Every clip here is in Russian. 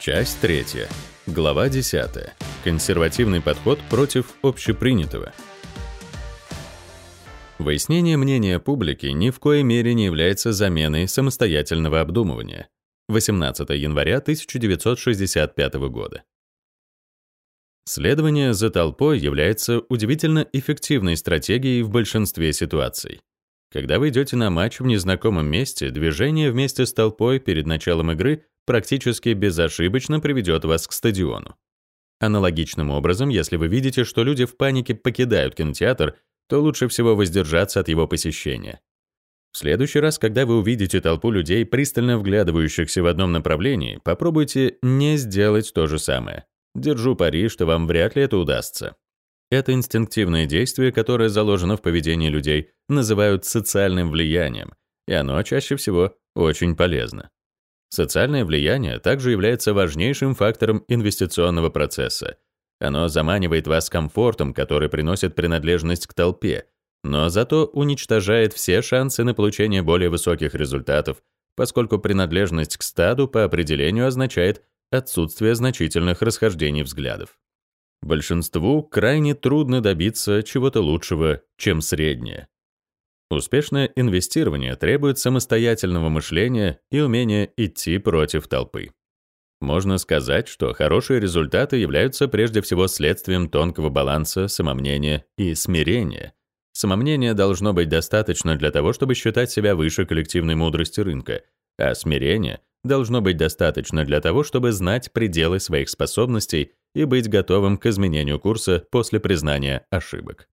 Часть третья. Глава 10. Консервативный подход против общепринятого. Выяснение мнения публики ни в коей мере не является заменой самостоятельного обдумывания. 18 января 1965 года. Следование за толпой является удивительно эффективной стратегией в большинстве ситуаций. Когда вы идете на матч в незнакомом месте, движение вместе с толпой перед началом игры практически безошибочно приведет вас к стадиону. Аналогичным образом, если вы видите, что люди в панике покидают кинотеатр, то лучше всего воздержаться от его посещения. В следующий раз, когда вы увидите толпу людей, пристально вглядывающихся в одном направлении, попробуйте не сделать то же самое. Держу пари, что вам вряд ли это удастся. Это инстинктивное действие, которое заложено в поведении людей, называют социальным влиянием, и оно чаще всего очень полезно. Социальное влияние также является важнейшим фактором инвестиционного процесса. Оно заманивает вас комфортом, который приносит принадлежность к толпе, но зато уничтожает все шансы на получение более высоких результатов, поскольку принадлежность к стаду по определению означает отсутствие значительных расхождений взглядов. Большинству крайне трудно добиться чего-то лучшего, чем среднее. Успешное инвестирование требует самостоятельного мышления и умения идти против толпы. Можно сказать, что хорошие результаты являются прежде всего следствием тонкого баланса самомнения и смирения. Самомнение должно быть достаточно для того, чтобы считать себя выше коллективной мудрости рынка, а смирение должно быть достаточно для того, чтобы знать пределы своих способностей и быть готовым к изменению курса после признания ошибок.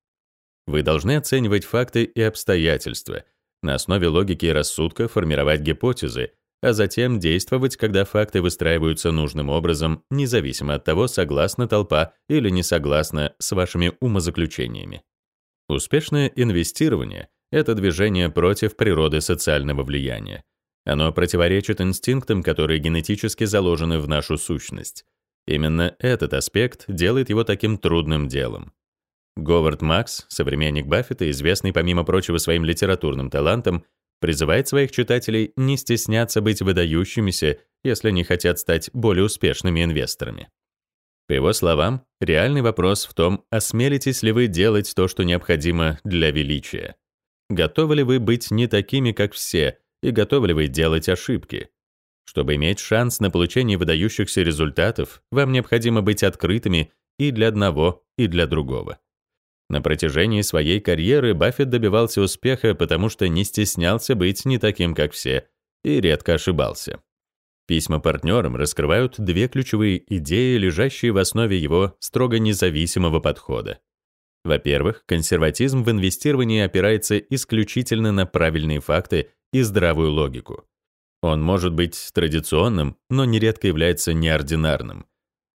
Вы должны оценивать факты и обстоятельства, на основе логики и рассудка формировать гипотезы, а затем действовать, когда факты выстраиваются нужным образом, независимо от того, согласна толпа или не согласна с вашими умозаключениями. Успешное инвестирование — это движение против природы социального влияния. Оно противоречит инстинктам, которые генетически заложены в нашу сущность. Именно этот аспект делает его таким трудным делом. Говард Макс, современник Баффета, известный помимо прочего своим литературным талантом, призывает своих читателей не стесняться быть выдающимися, если они хотят стать более успешными инвесторами. По его словам, реальный вопрос в том, осмелитесь ли вы делать то, что необходимо для величия. Готовы ли вы быть не такими, как все, и готовы ли вы делать ошибки? Чтобы иметь шанс на получение выдающихся результатов, вам необходимо быть открытыми и для одного, и для другого. На протяжении своей карьеры Баффет добивался успеха, потому что не стеснялся быть не таким, как все, и редко ошибался. Письма партнерам раскрывают две ключевые идеи, лежащие в основе его строго независимого подхода. Во-первых, консерватизм в инвестировании опирается исключительно на правильные факты и здравую логику. Он может быть традиционным, но нередко является неординарным.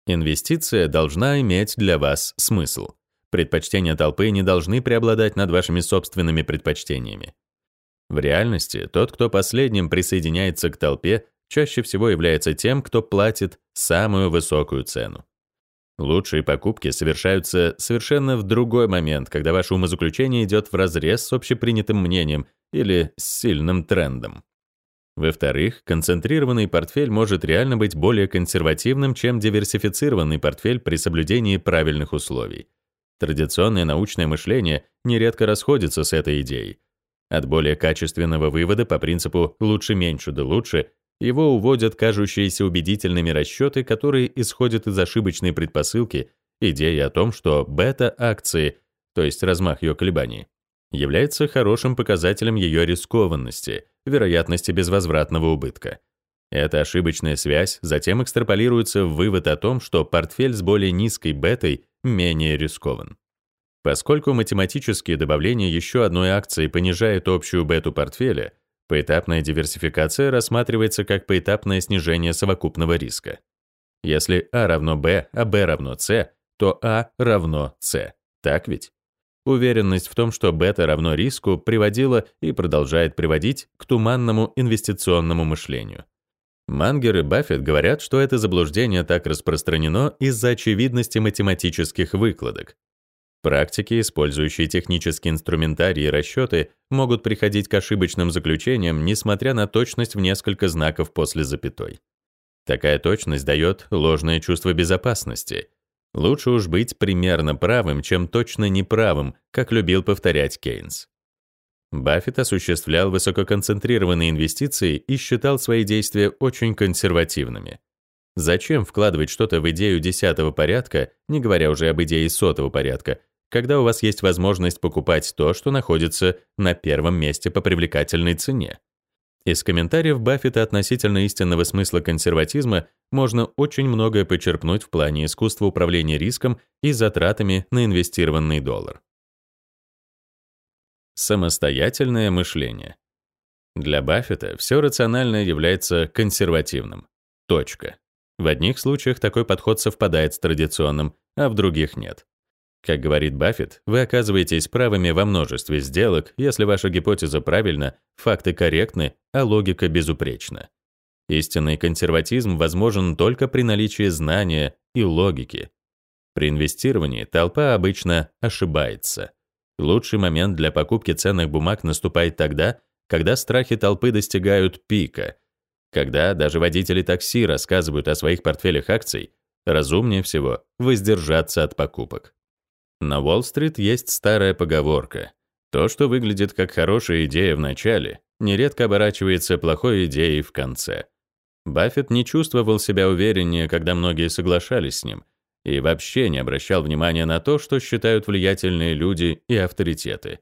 Инвестиция должна иметь для вас смысл. Предпочтения толпы не должны преобладать над вашими собственными предпочтениями. В реальности тот, кто последним присоединяется к толпе, чаще всего является тем, кто платит самую высокую цену. Лучшие покупки совершаются совершенно в другой момент, когда ваше умозаключение идет вразрез с общепринятым мнением или с сильным трендом. Во-вторых, концентрированный портфель может реально быть более консервативным, чем диверсифицированный портфель при соблюдении правильных условий. Традиционное научное мышление нередко расходится с этой идеей. От более качественного вывода по принципу «лучше меньше да лучше» его уводят кажущиеся убедительными расчеты, которые исходят из ошибочной предпосылки, идеи о том, что бета-акции, то есть размах ее колебаний, является хорошим показателем ее рискованности, вероятности безвозвратного убытка. Эта ошибочная связь затем экстраполируется в вывод о том, что портфель с более низкой бетой менее рискован. Поскольку математические добавления еще одной акции понижает общую бету портфеля, поэтапная диверсификация рассматривается как поэтапное снижение совокупного риска. Если А равно Б, а Б равно С, то А равно С. Так ведь? Уверенность в том, что бета равно риску, приводила и продолжает приводить к туманному инвестиционному мышлению. Мангер и Баффет говорят, что это заблуждение так распространено из-за очевидности математических выкладок. Практики, использующие технический инструментарий и расчеты, могут приходить к ошибочным заключениям, несмотря на точность в несколько знаков после запятой. Такая точность дает ложное чувство безопасности. Лучше уж быть примерно правым, чем точно неправым, как любил повторять Кейнс. Баффет осуществлял высококонцентрированные инвестиции и считал свои действия очень консервативными. Зачем вкладывать что-то в идею десятого порядка, не говоря уже об идее сотого порядка, когда у вас есть возможность покупать то, что находится на первом месте по привлекательной цене? Из комментариев Баффета относительно истинного смысла консерватизма можно очень многое почерпнуть в плане искусства управления риском и затратами на инвестированный доллар. Самостоятельное мышление. Для Баффета все рациональное является консервативным. Точка. В одних случаях такой подход совпадает с традиционным, а в других нет. Как говорит Баффет, вы оказываетесь правыми во множестве сделок, если ваша гипотеза правильна, факты корректны, а логика безупречна. Истинный консерватизм возможен только при наличии знания и логики. При инвестировании толпа обычно ошибается. Лучший момент для покупки ценных бумаг наступает тогда, когда страхи толпы достигают пика. Когда даже водители такси рассказывают о своих портфелях акций, разумнее всего воздержаться от покупок. На Уолл-стрит есть старая поговорка. То, что выглядит как хорошая идея в начале, нередко оборачивается плохой идеей в конце. Баффет не чувствовал себя увереннее, когда многие соглашались с ним, и вообще не обращал внимания на то, что считают влиятельные люди и авторитеты.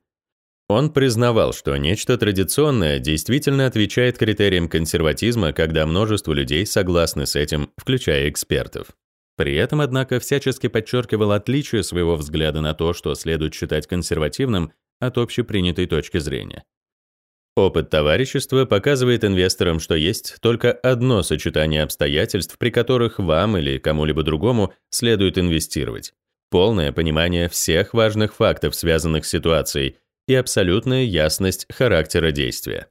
Он признавал, что нечто традиционное действительно отвечает критериям консерватизма, когда множество людей согласны с этим, включая экспертов. При этом, однако, всячески подчеркивал отличие своего взгляда на то, что следует считать консервативным, от общепринятой точки зрения. Опыт товарищества показывает инвесторам, что есть только одно сочетание обстоятельств, при которых вам или кому-либо другому следует инвестировать. Полное понимание всех важных фактов, связанных с ситуацией, и абсолютная ясность характера действия.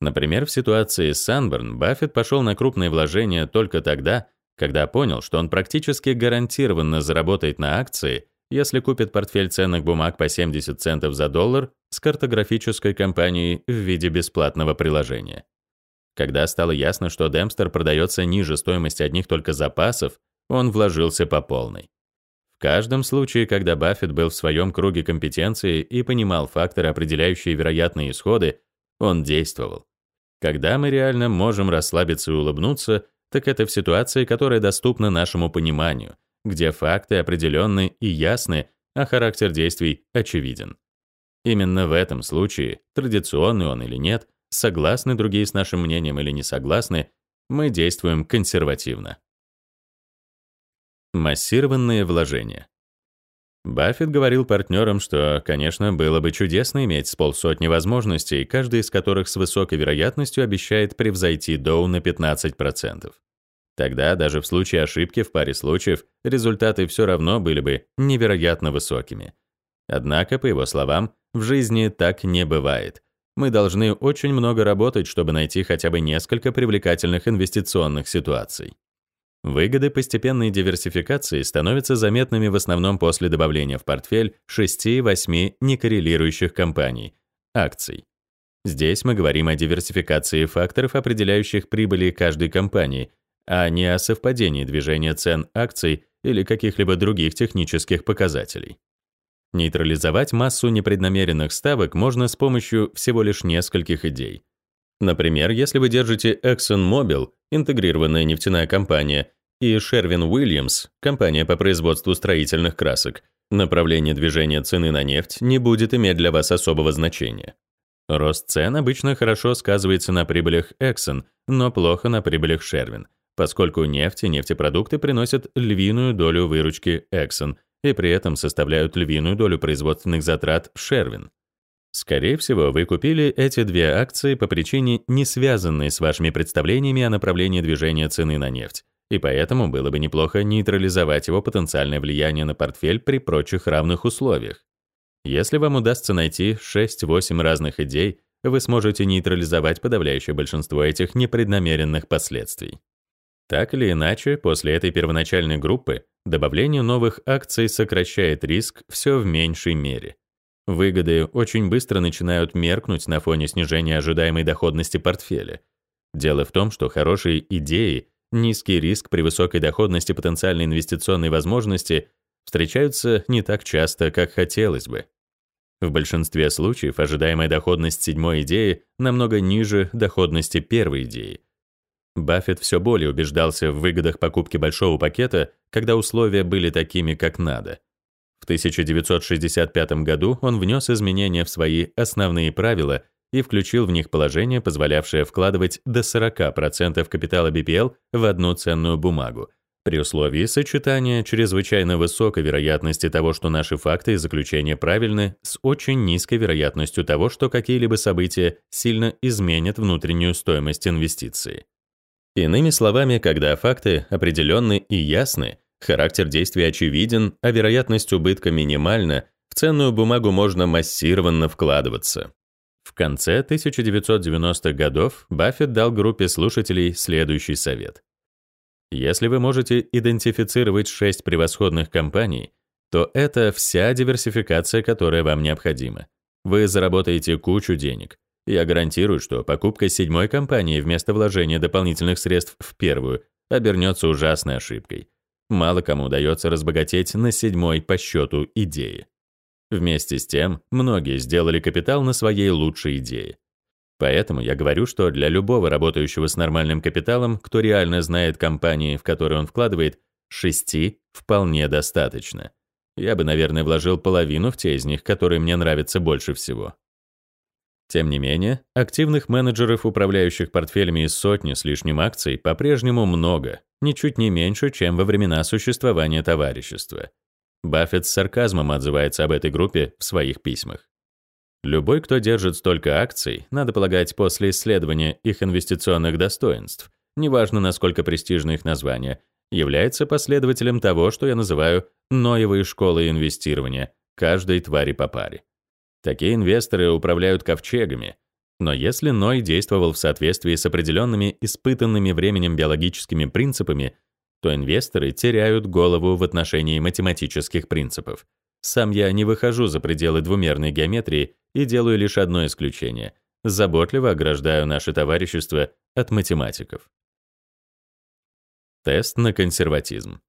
Например, в ситуации с Санберн Баффет пошел на крупные вложения только тогда, когда понял, что он практически гарантированно заработает на акции, если купит портфель ценных бумаг по 70 центов за доллар с картографической компанией в виде бесплатного приложения. Когда стало ясно, что Демпстер продается ниже стоимости одних только запасов, он вложился по полной. В каждом случае, когда Баффет был в своем круге компетенции и понимал факторы, определяющие вероятные исходы, он действовал. Когда мы реально можем расслабиться и улыбнуться, так это в ситуации, которая доступна нашему пониманию, где факты определенны и ясны, а характер действий очевиден. Именно в этом случае, традиционный он или нет, согласны другие с нашим мнением или не согласны, мы действуем консервативно. Массированные вложения. Баффет говорил партнерам, что, конечно, было бы чудесно иметь с полсотни возможностей, каждая из которых с высокой вероятностью обещает превзойти Доу на 15%. Тогда, даже в случае ошибки в паре случаев, результаты все равно были бы невероятно высокими. Однако, по его словам, в жизни так не бывает. Мы должны очень много работать, чтобы найти хотя бы несколько привлекательных инвестиционных ситуаций. Выгоды постепенной диверсификации становятся заметными в основном после добавления в портфель 6-8 некоррелирующих компаний, акций. Здесь мы говорим о диверсификации факторов, определяющих прибыли каждой компании, а не о совпадении движения цен акций или каких-либо других технических показателей. Нейтрализовать массу непреднамеренных ставок можно с помощью всего лишь нескольких идей. Например, если вы держите ExxonMobil, интегрированная нефтяная компания, и Sherwin-Williams, компания по производству строительных красок, направление движения цены на нефть не будет иметь для вас особого значения. Рост цен обычно хорошо сказывается на прибылях Exxon, но плохо на прибылях Sherwin, поскольку нефть и нефтепродукты приносят львиную долю выручки Exxon и при этом составляют львиную долю производственных затрат Sherwin. Скорее всего, вы купили эти две акции по причине, не связанной с вашими представлениями о направлении движения цены на нефть, и поэтому было бы неплохо нейтрализовать его потенциальное влияние на портфель при прочих равных условиях. Если вам удастся найти 6-8 разных идей, вы сможете нейтрализовать подавляющее большинство этих непреднамеренных последствий. Так или иначе, после этой первоначальной группы добавление новых акций сокращает риск все в меньшей мере. Выгоды очень быстро начинают меркнуть на фоне снижения ожидаемой доходности портфеля. Дело в том, что хорошие идеи низкий риск при высокой доходности потенциальной инвестиционной возможности встречаются не так часто, как хотелось бы. В большинстве случаев ожидаемая доходность седьмой идеи намного ниже доходности первой идеи. Баффет все более убеждался в выгодах покупки большого пакета, когда условия были такими, как надо. В 1965 году он внес изменения в свои основные правила и включил в них положение, позволявшее вкладывать до 40% капитала BPL в одну ценную бумагу, при условии сочетания чрезвычайно высокой вероятности того, что наши факты и заключения правильны, с очень низкой вероятностью того, что какие-либо события сильно изменят внутреннюю стоимость инвестиции. Иными словами, когда факты определенны и ясны, характер действия очевиден, а вероятность убытка минимальна, в ценную бумагу можно массированно вкладываться. В конце 1990-х годов Баффет дал группе слушателей следующий совет. Если вы можете идентифицировать шесть превосходных компаний, то это вся диверсификация, которая вам необходима. Вы заработаете кучу денег. Я гарантирую, что покупка седьмой компании вместо вложения дополнительных средств в первую обернется ужасной ошибкой. Мало кому удается разбогатеть на седьмой по счету идеи. Вместе с тем, многие сделали капитал на своей лучшей идее. Поэтому я говорю, что для любого работающего с нормальным капиталом, кто реально знает компании, в которые он вкладывает, шести вполне достаточно. Я бы, наверное, вложил половину в те из них, которые мне нравятся больше всего. Тем не менее, активных менеджеров, управляющих портфелями из сотни с лишним акций, по-прежнему много, ничуть не меньше, чем во времена существования товарищества. Баффет с сарказмом отзывается об этой группе в своих письмах. Любой, кто держит столько акций, надо полагать, после исследования их инвестиционных достоинств, неважно, насколько престижны их названия, является последователем того, что я называю «ноевой школой инвестирования», каждой твари по паре. Такие инвесторы управляют ковчегами, но если Ной действовал в соответствии с определенными испытанными временем биологическими принципами, то инвесторы теряют голову в отношении математических принципов. Сам я не выхожу за пределы двумерной геометрии и делаю лишь одно исключение. Заботливо ограждаю наше товарищество от математиков. Тест на консерватизм.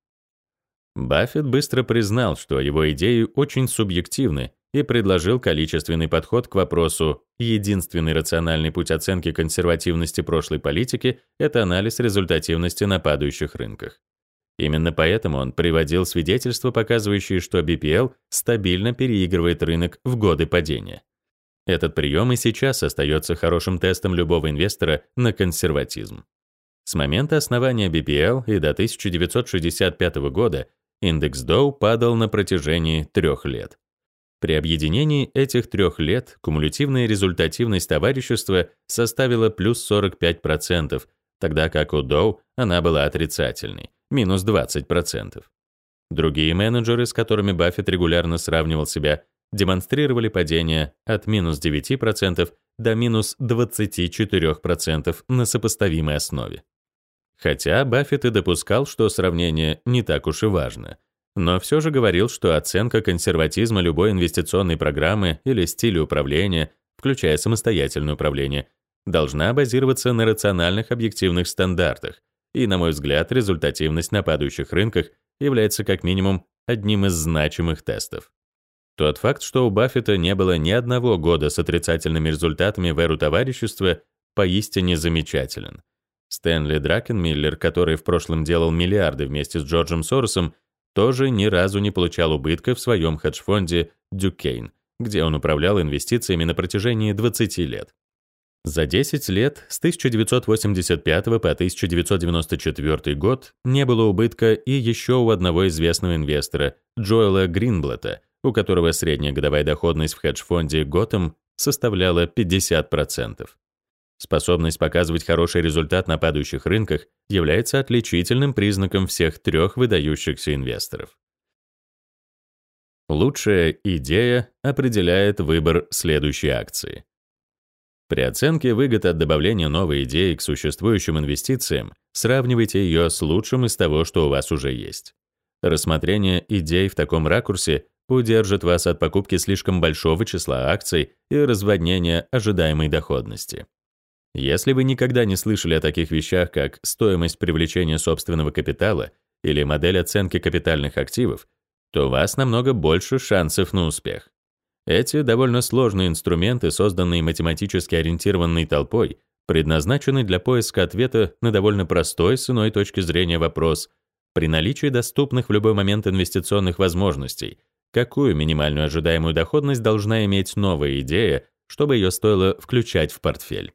Баффет быстро признал, что его идеи очень субъективны и предложил количественный подход к вопросу «Единственный рациональный путь оценки консервативности прошлой политики — это анализ результативности на падающих рынках». Именно поэтому он приводил свидетельства, показывающие, что BPL стабильно переигрывает рынок в годы падения. Этот прием и сейчас остается хорошим тестом любого инвестора на консерватизм. С момента основания BPL и до 1965 года индекс Dow падал на протяжении трех лет. При объединении этих трех лет кумулятивная результативность товарищества составила плюс 45%, тогда как у Dow она была отрицательной, минус 20%. Другие менеджеры, с которыми Баффет регулярно сравнивал себя, демонстрировали падение от минус 9% до минус 24% на сопоставимой основе. Хотя Баффет и допускал, что сравнение не так уж и важно, но все же говорил, что оценка консерватизма любой инвестиционной программы или стиля управления, включая самостоятельное управление, должна базироваться на рациональных объективных стандартах, и, на мой взгляд, результативность на падающих рынках является как минимум одним из значимых тестов. Тот факт, что у Баффета не было ни одного года с отрицательными результатами в эру товарищества, поистине замечателен. Стэнли Дракенмиллер, который в прошлом делал миллиарды вместе с Джорджем Соросом, тоже ни разу не получал убытка в своем хедж-фонде Duquesne, где он управлял инвестициями на протяжении 20 лет. За 10 лет, с 1985 по 1994 год, не было убытка и еще у одного известного инвестора, Джоэла Гринблета, у которого средняя годовая доходность в хедж-фонде Gotham составляла 50%. Способность показывать хороший результат на падающих рынках является отличительным признаком всех трех выдающихся инвесторов. Лучшая идея определяет выбор следующей акции. При оценке выгод от добавления новой идеи к существующим инвестициям сравнивайте ее с лучшим из того, что у вас уже есть. Рассмотрение идей в таком ракурсе удержит вас от покупки слишком большого числа акций и разводнения ожидаемой доходности. Если вы никогда не слышали о таких вещах, как стоимость привлечения собственного капитала или модель оценки капитальных активов, то у вас намного больше шансов на успех. Эти довольно сложные инструменты, созданные математически ориентированной толпой, предназначены для поиска ответа на довольно простой с иной точки зрения вопрос при наличии доступных в любой момент инвестиционных возможностей, какую минимальную ожидаемую доходность должна иметь новая идея, чтобы ее стоило включать в портфель.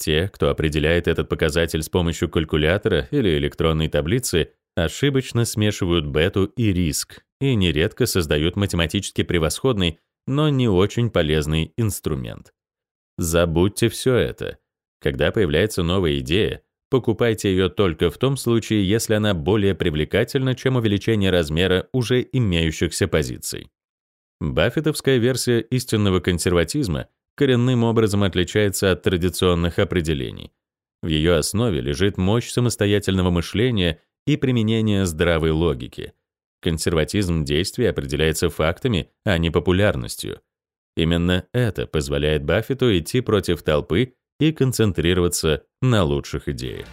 Те, кто определяет этот показатель с помощью калькулятора или электронной таблицы, ошибочно смешивают бету и риск и нередко создают математически превосходный, но не очень полезный инструмент. Забудьте все это. Когда появляется новая идея, покупайте ее только в том случае, если она более привлекательна, чем увеличение размера уже имеющихся позиций. Баффетовская версия истинного консерватизма — коренным образом отличается от традиционных определений. В ее основе лежит мощь самостоятельного мышления и применения здравой логики. Консерватизм действий определяется фактами, а не популярностью. Именно это позволяет Баффету идти против толпы и концентрироваться на лучших идеях.